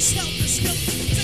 self-discovery.